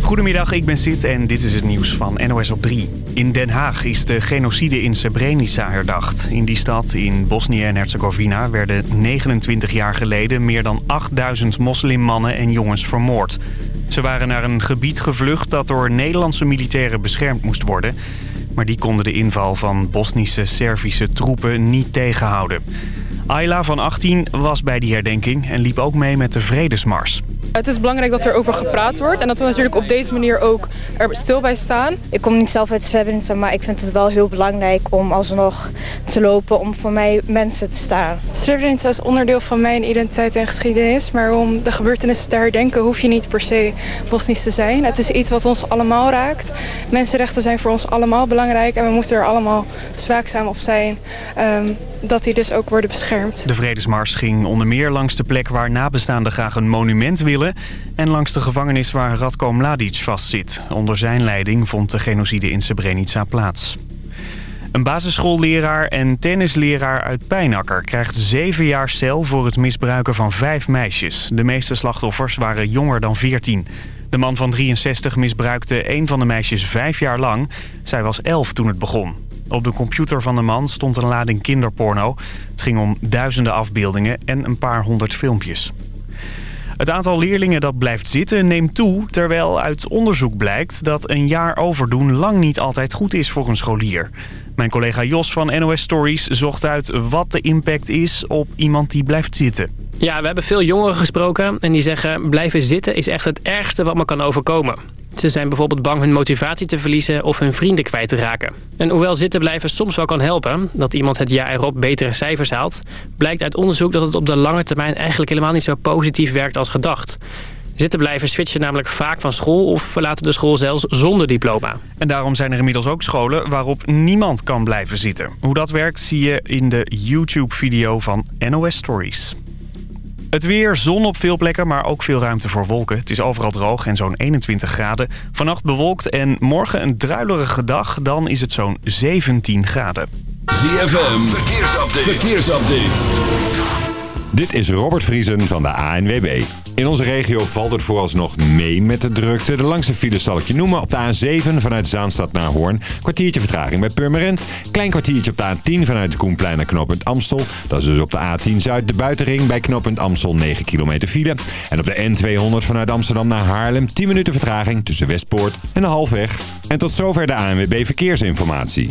Goedemiddag, ik ben Sid en dit is het nieuws van NOS op 3. In Den Haag is de genocide in Srebrenica herdacht. In die stad in Bosnië en Herzegovina werden 29 jaar geleden... meer dan 8000 moslimmannen en jongens vermoord. Ze waren naar een gebied gevlucht dat door Nederlandse militairen beschermd moest worden... maar die konden de inval van Bosnische Servische troepen niet tegenhouden. Ayla van 18 was bij die herdenking en liep ook mee met de Vredesmars. Het is belangrijk dat er over gepraat wordt en dat we natuurlijk op deze manier ook er stil bij staan. Ik kom niet zelf uit Srebrenica, maar ik vind het wel heel belangrijk om alsnog te lopen om voor mij mensen te staan. Srebrenica is onderdeel van mijn identiteit en geschiedenis, maar om de gebeurtenissen te herdenken hoef je niet per se Bosnisch te zijn. Het is iets wat ons allemaal raakt. Mensenrechten zijn voor ons allemaal belangrijk en we moeten er allemaal zwaakzaam op zijn um, dat die dus ook worden beschermd. De Vredesmars ging onder meer langs de plek waar nabestaanden graag een monument willen en langs de gevangenis waar Radko Mladic vastzit. Onder zijn leiding vond de genocide in Srebrenica plaats. Een basisschoolleraar en tennisleraar uit Pijnakker krijgt zeven jaar cel voor het misbruiken van vijf meisjes. De meeste slachtoffers waren jonger dan 14. De man van 63 misbruikte een van de meisjes vijf jaar lang. Zij was elf toen het begon. Op de computer van de man stond een lading kinderporno. Het ging om duizenden afbeeldingen en een paar honderd filmpjes. Het aantal leerlingen dat blijft zitten neemt toe... terwijl uit onderzoek blijkt dat een jaar overdoen lang niet altijd goed is voor een scholier. Mijn collega Jos van NOS Stories zocht uit wat de impact is op iemand die blijft zitten. Ja, we hebben veel jongeren gesproken en die zeggen... blijven zitten is echt het ergste wat me kan overkomen. Ze zijn bijvoorbeeld bang hun motivatie te verliezen of hun vrienden kwijt te raken. En hoewel zitten blijven soms wel kan helpen, dat iemand het jaar erop betere cijfers haalt... blijkt uit onderzoek dat het op de lange termijn eigenlijk helemaal niet zo positief werkt als gedacht. Zitten blijven switchen namelijk vaak van school of verlaten de school zelfs zonder diploma. En daarom zijn er inmiddels ook scholen waarop niemand kan blijven zitten. Hoe dat werkt zie je in de YouTube-video van NOS Stories. Het weer, zon op veel plekken, maar ook veel ruimte voor wolken. Het is overal droog en zo'n 21 graden. Vannacht bewolkt en morgen een druilerige dag. Dan is het zo'n 17 graden. ZFM, verkeersupdate. verkeersupdate. Dit is Robert Vriesen van de ANWB. In onze regio valt het vooralsnog mee met de drukte. De langste file zal ik je noemen. Op de A7 vanuit Zaanstad naar Hoorn. Kwartiertje vertraging bij Purmerend. Klein kwartiertje op de A10 vanuit de Koenplein naar knooppunt Amstel. Dat is dus op de A10 Zuid de buitenring bij knooppunt Amstel 9 kilometer file. En op de N200 vanuit Amsterdam naar Haarlem 10 minuten vertraging tussen Westpoort en de Halfweg. En tot zover de ANWB Verkeersinformatie.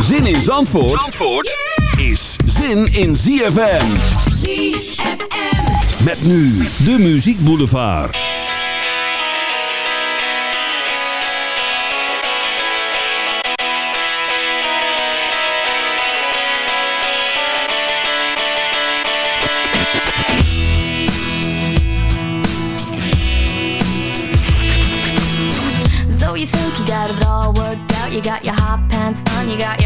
Zin in Zandvoort, Zandvoort is zin in ZFM. ZFM. Met nu de Muziek Boulevard. So you think you got it all worked out You got your hot pants on, you got your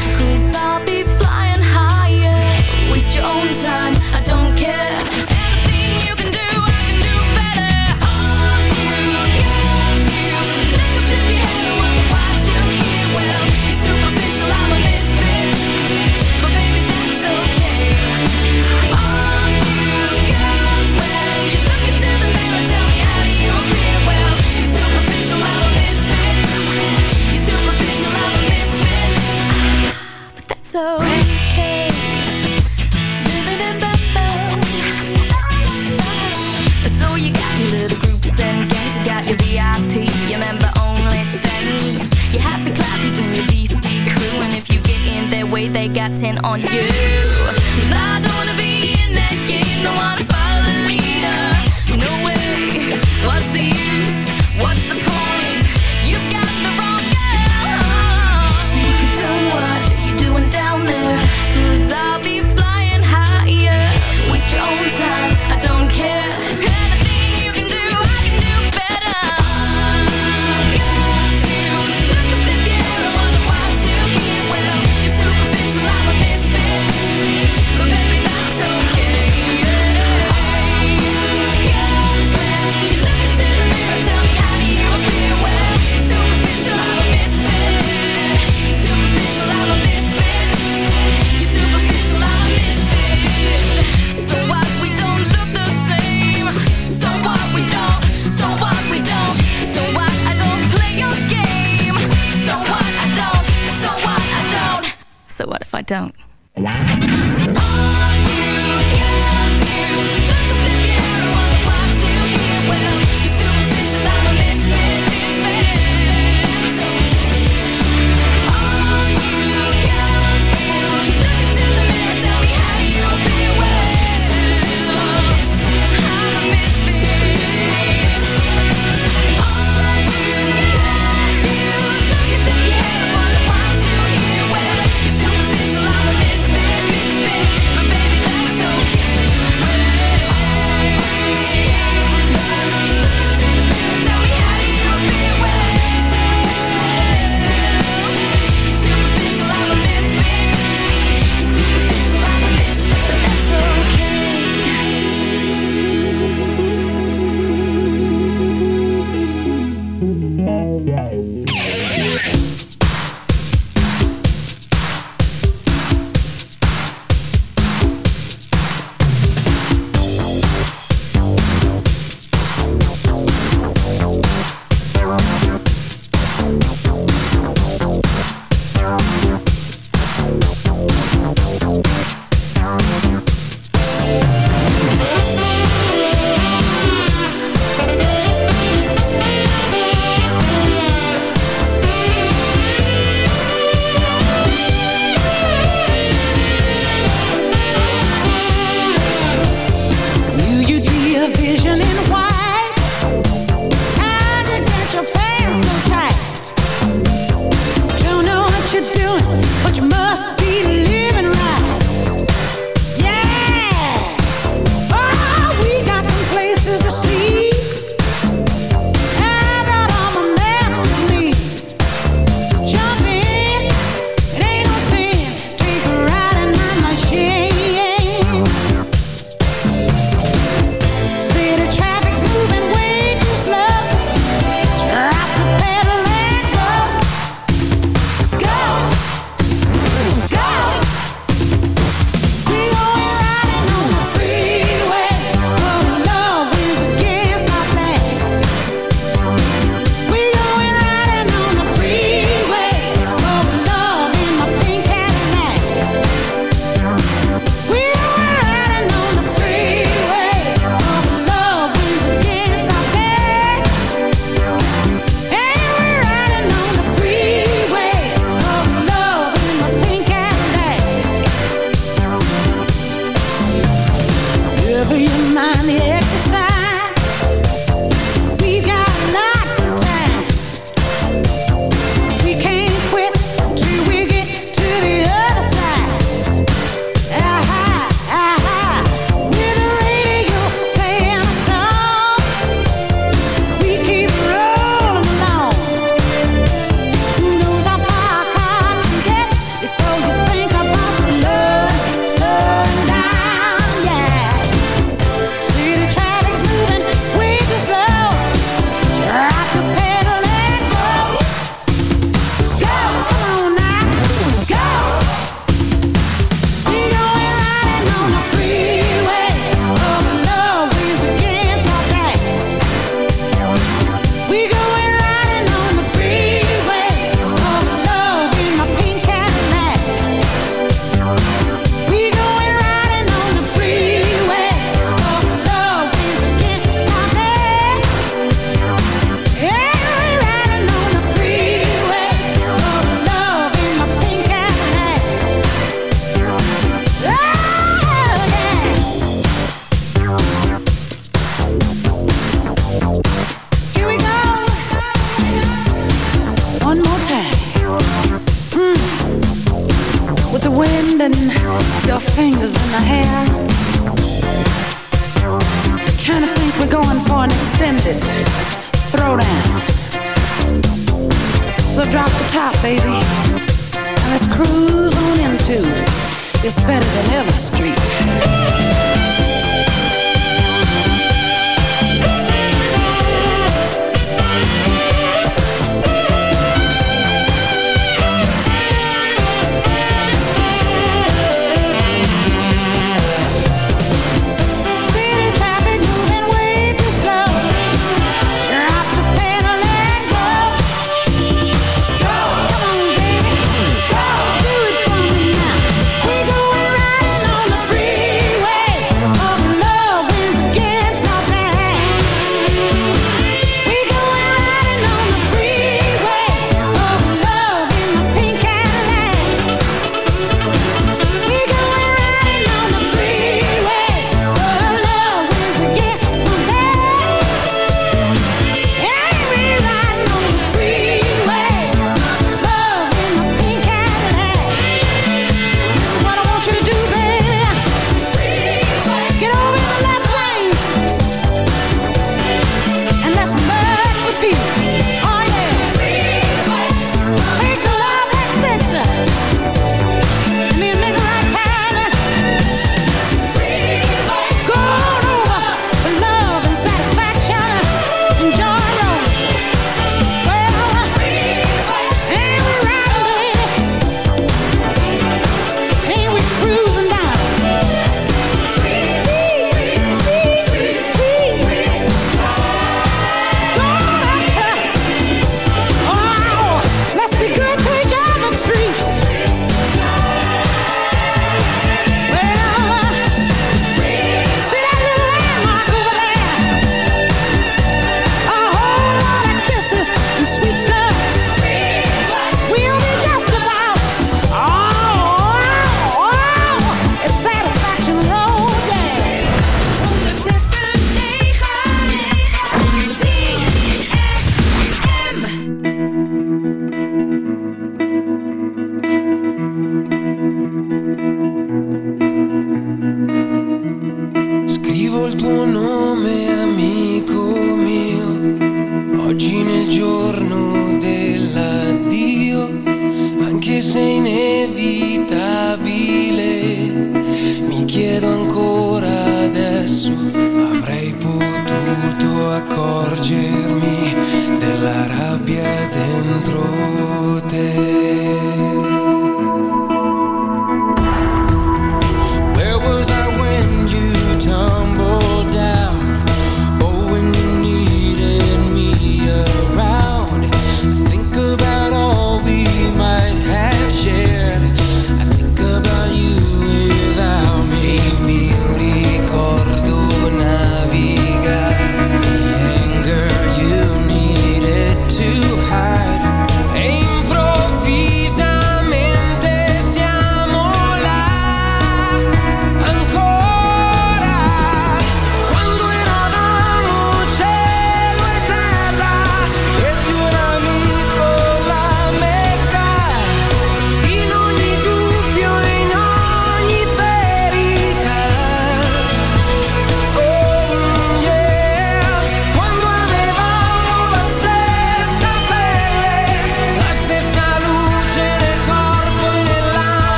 got ten on you. I don't wanna be in that game, no wanna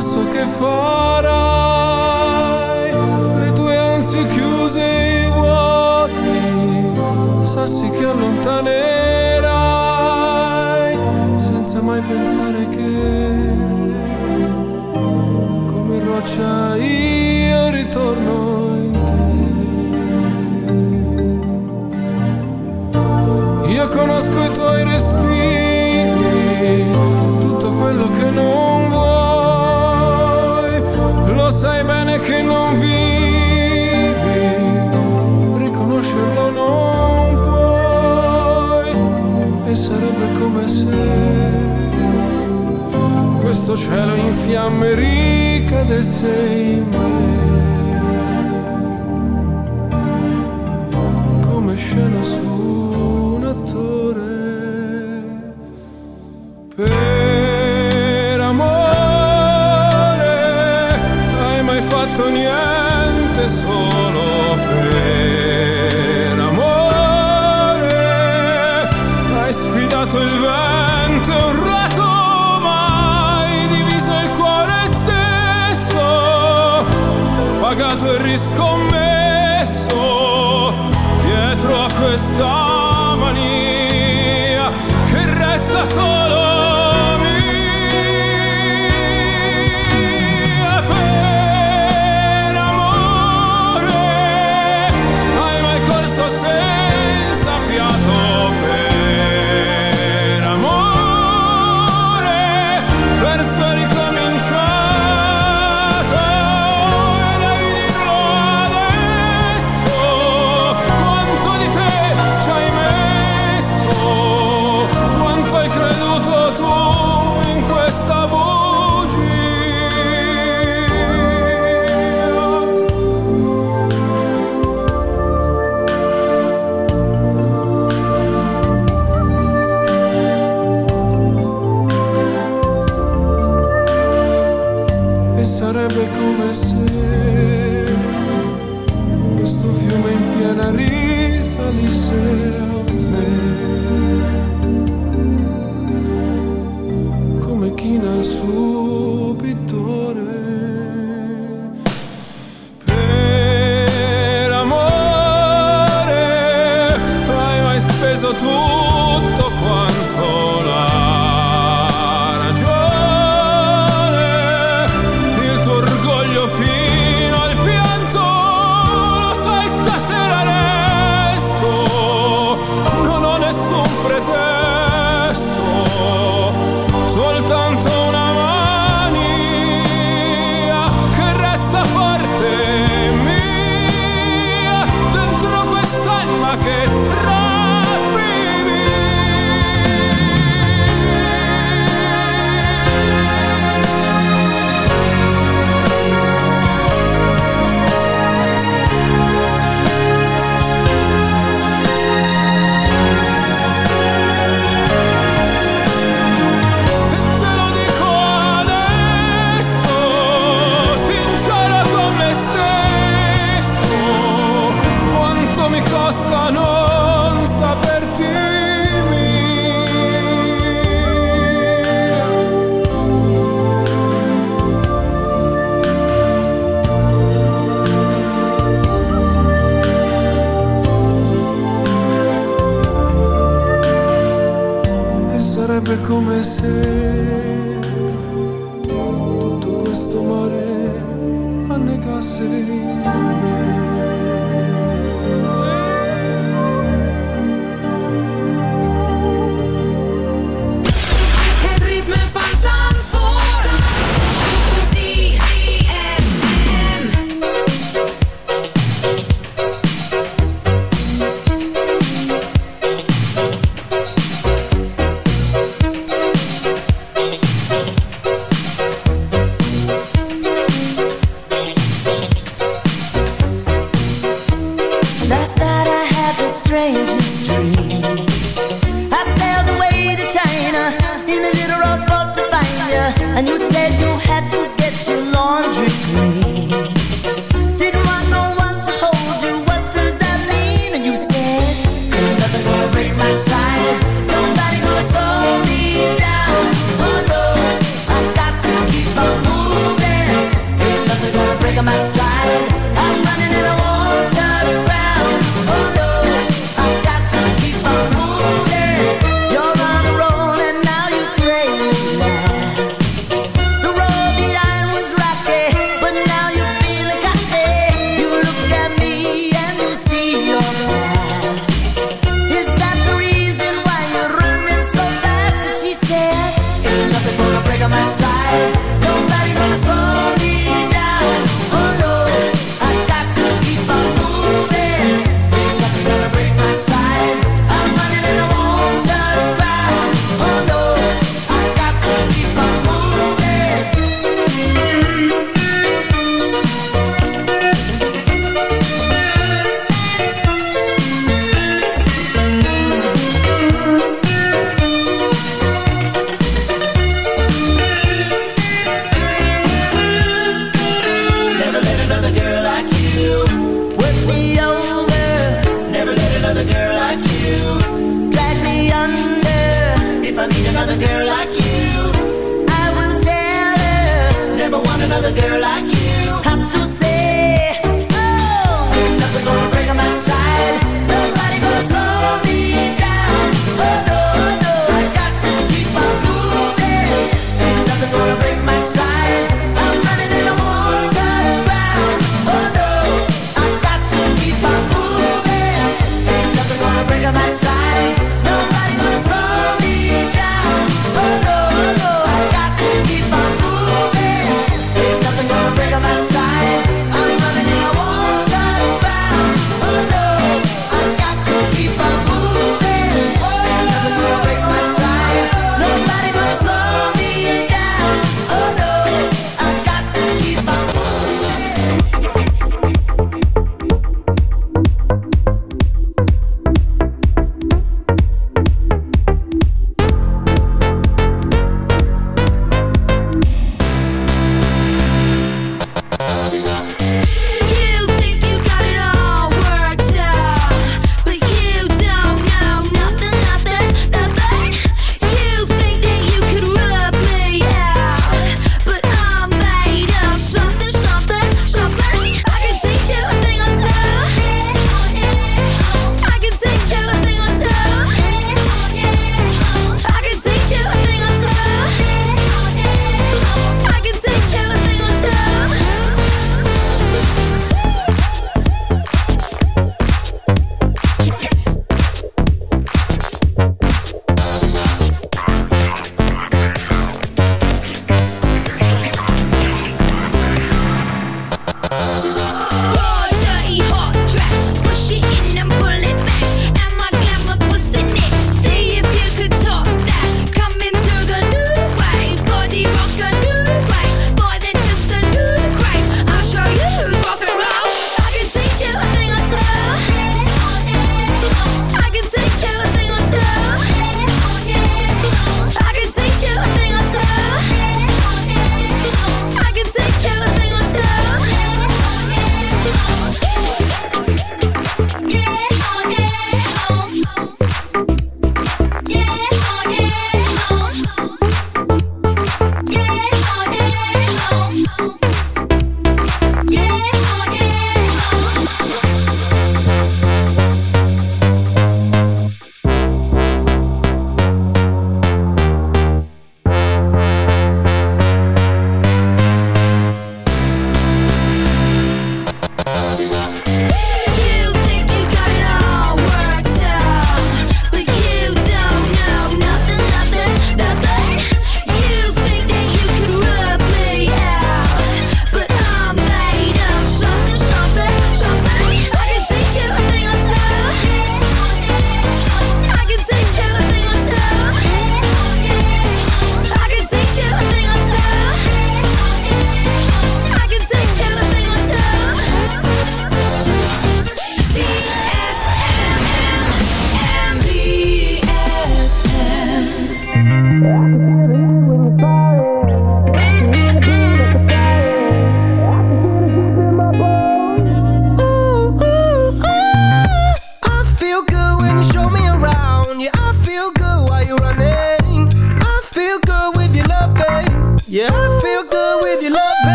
so che farai, le tue ansie chiuse e vuoti, sassi che allontanano. cielo in fiamme ricade sei esquecer.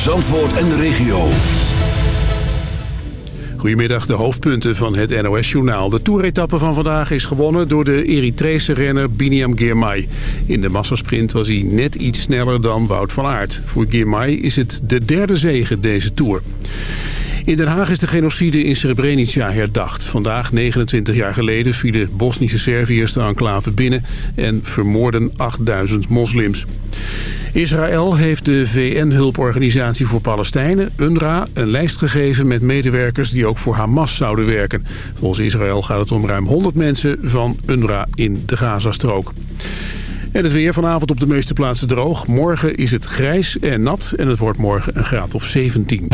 Zandvoort en de regio. Goedemiddag, de hoofdpunten van het NOS-journaal. De toeretappe van vandaag is gewonnen door de Eritrese renner Biniam Girmay. In de massasprint was hij net iets sneller dan Wout van Aert. Voor Girmay is het de derde zege deze Tour. In Den Haag is de genocide in Srebrenica herdacht. Vandaag, 29 jaar geleden, vielen Bosnische Serviërs de enclave binnen... en vermoorden 8000 moslims. Israël heeft de VN-hulporganisatie voor Palestijnen, UNRWA... een lijst gegeven met medewerkers die ook voor Hamas zouden werken. Volgens Israël gaat het om ruim 100 mensen van UNRWA in de Gazastrook. En het weer vanavond op de meeste plaatsen droog. Morgen is het grijs en nat en het wordt morgen een graad of 17.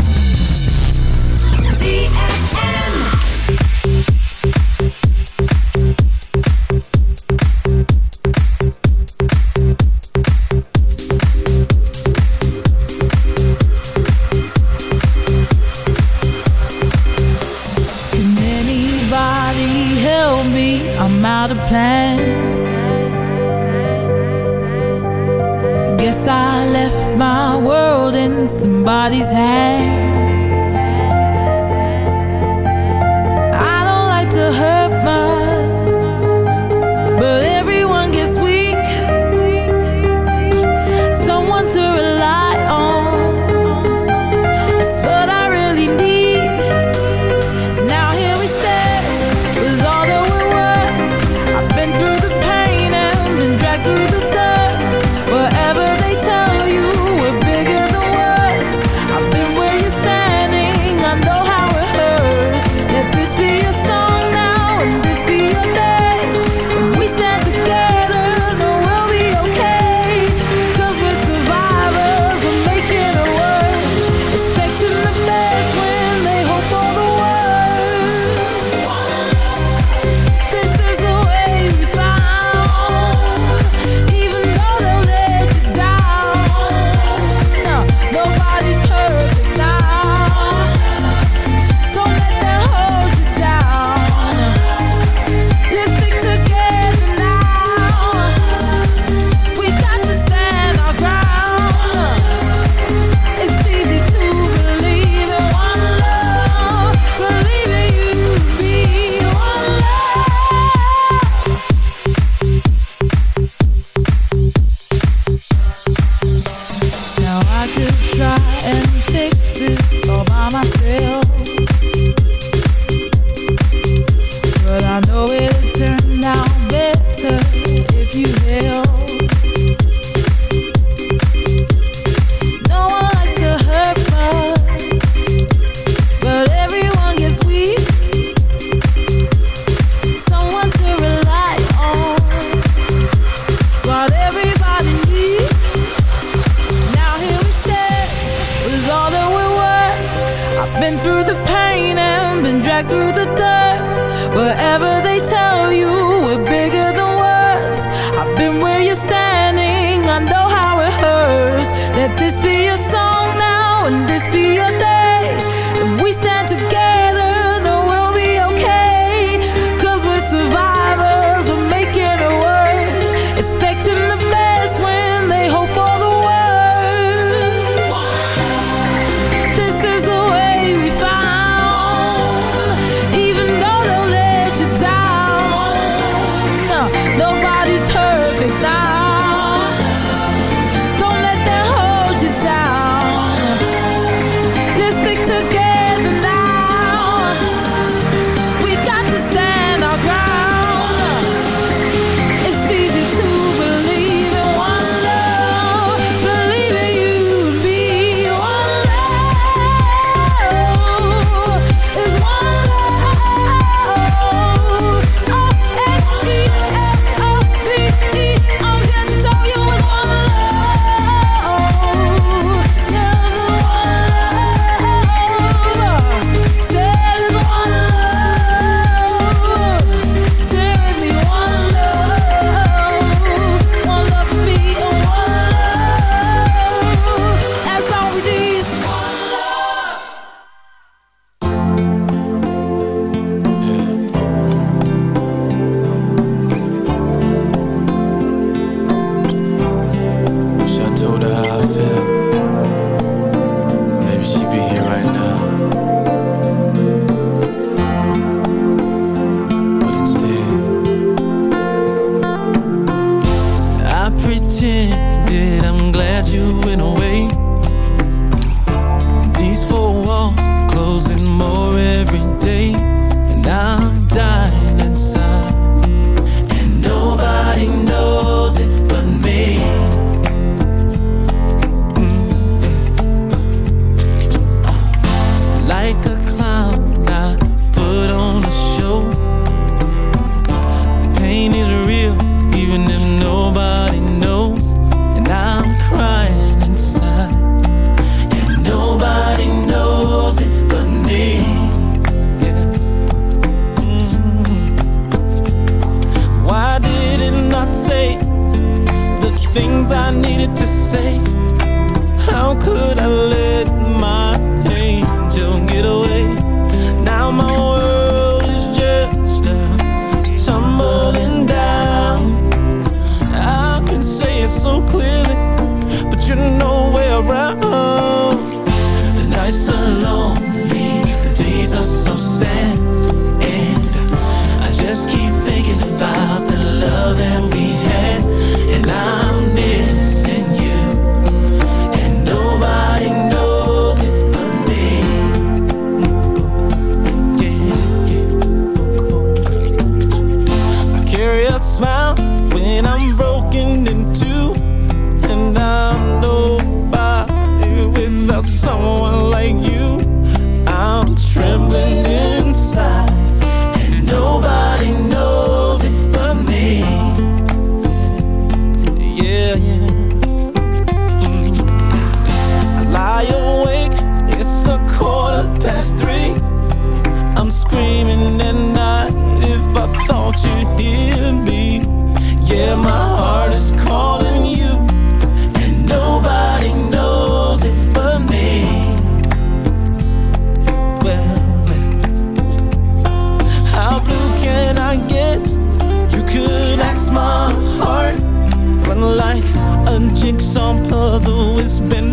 It's been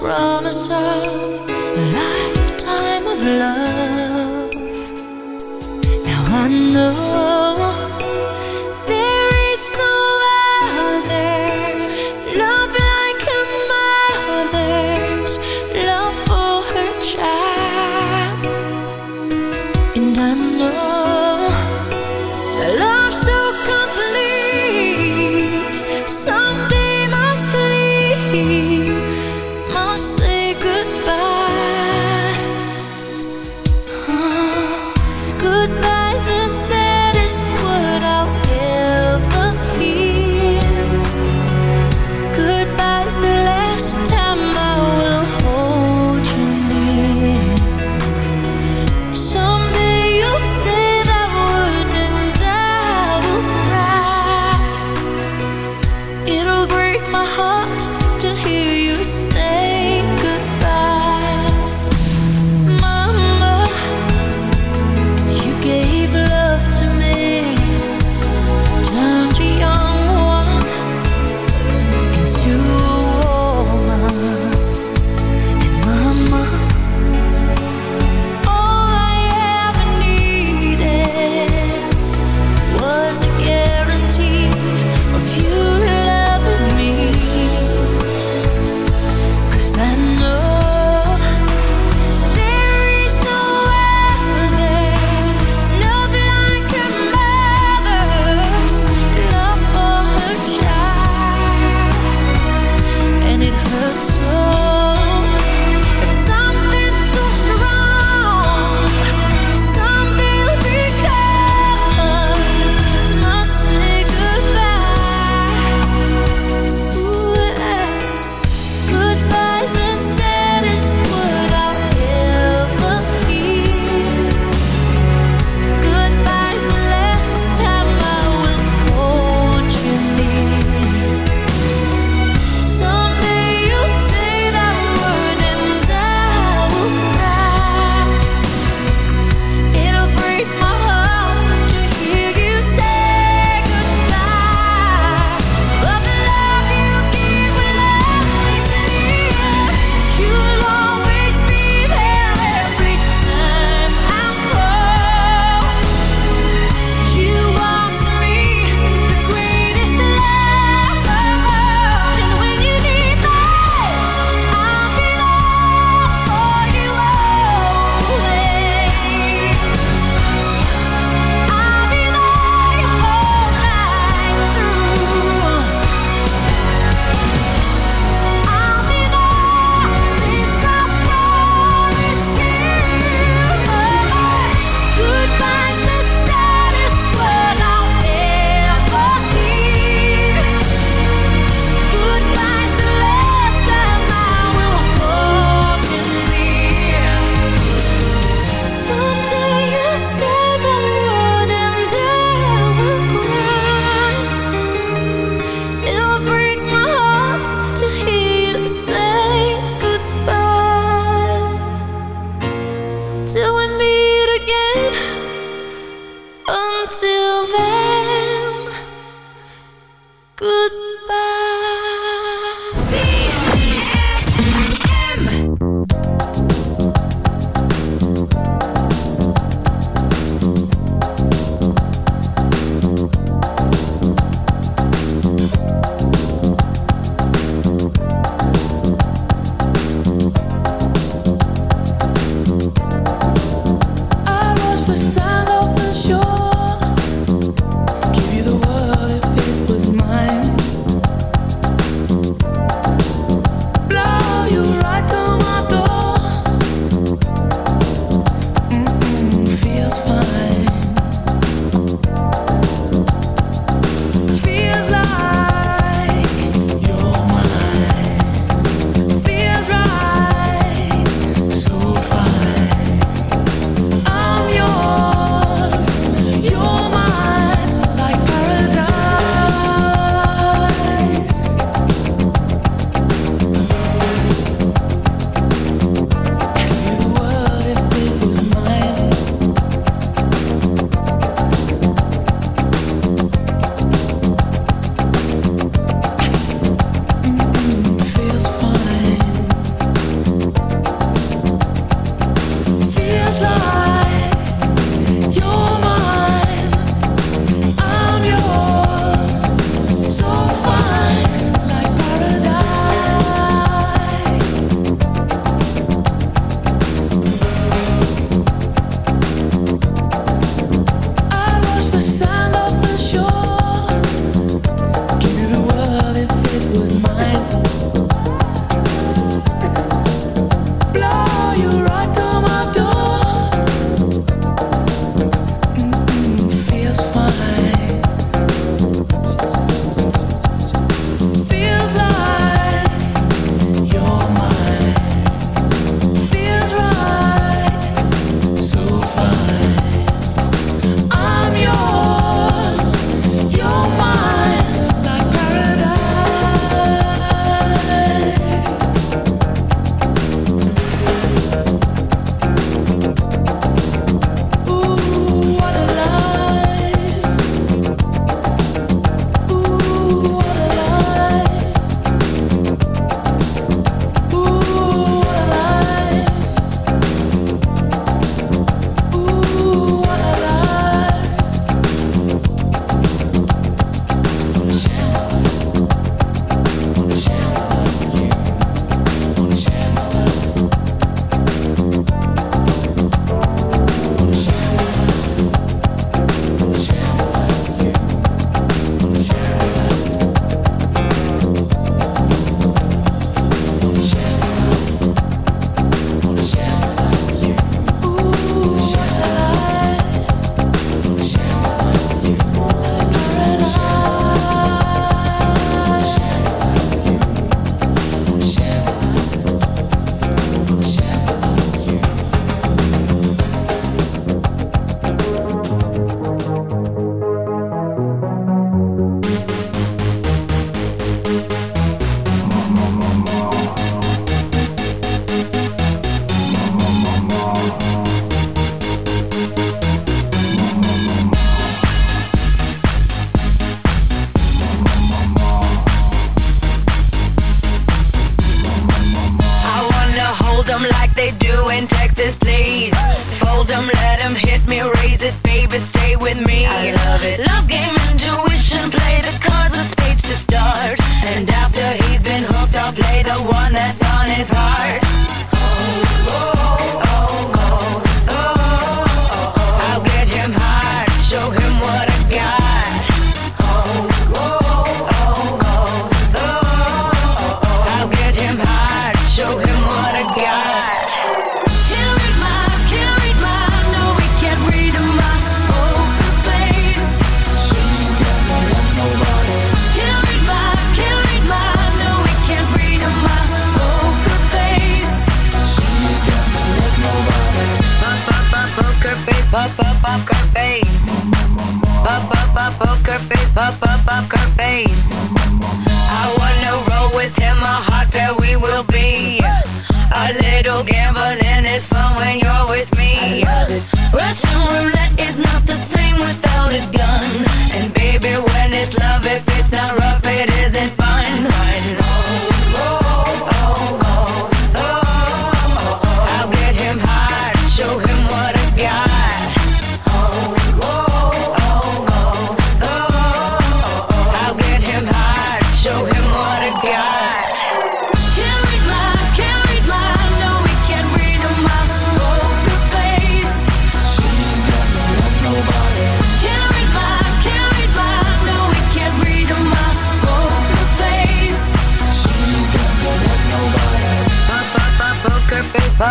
promise of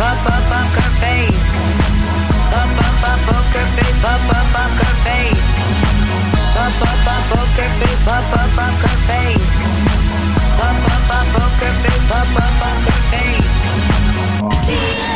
up, up, up her face. Up, up, up, poker face. Up, up, up poker face. Up, up, up, poker face. Up, up, up her face. See.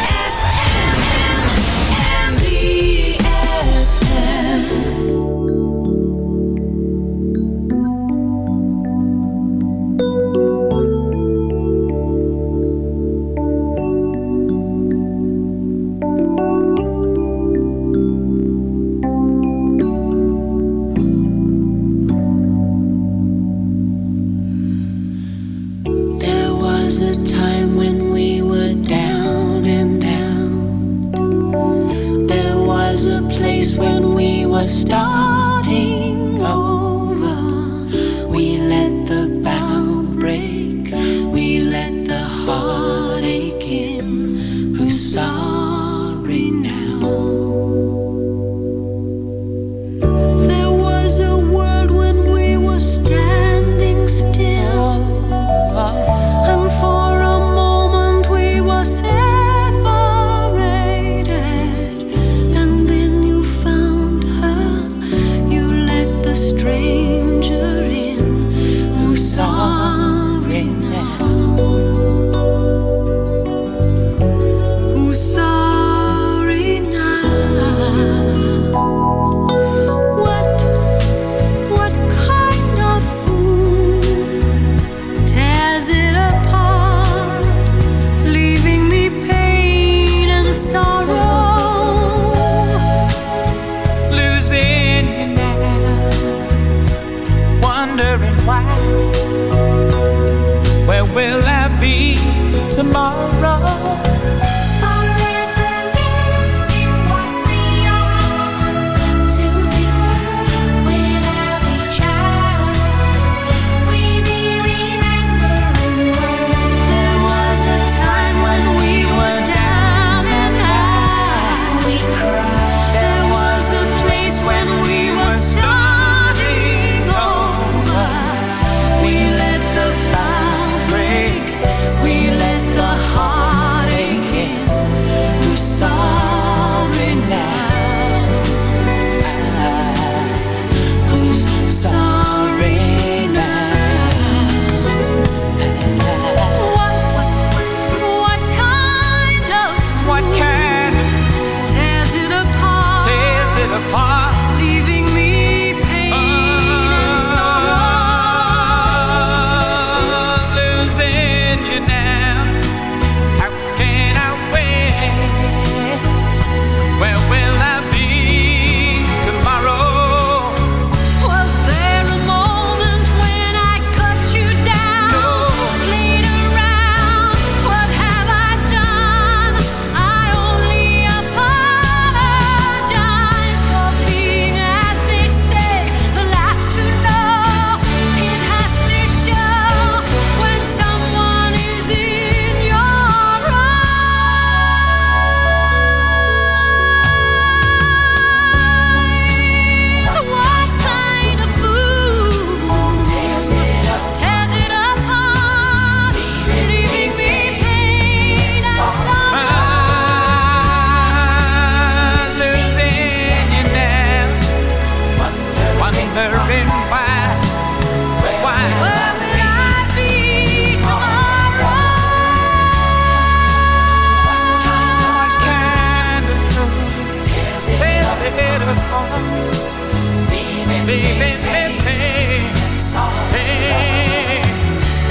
feeling.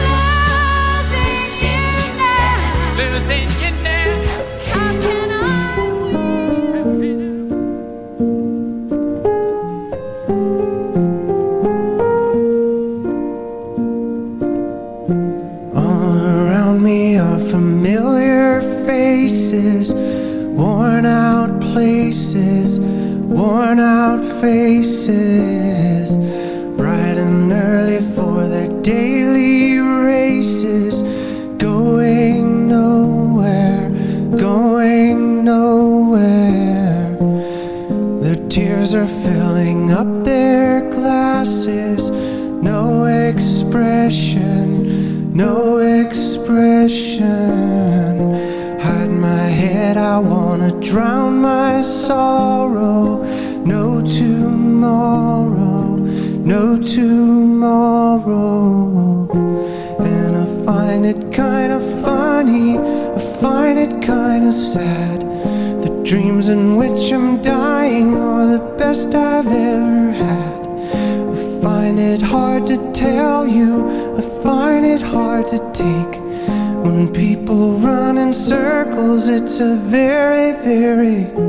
Losing you now. Losing it's a very, very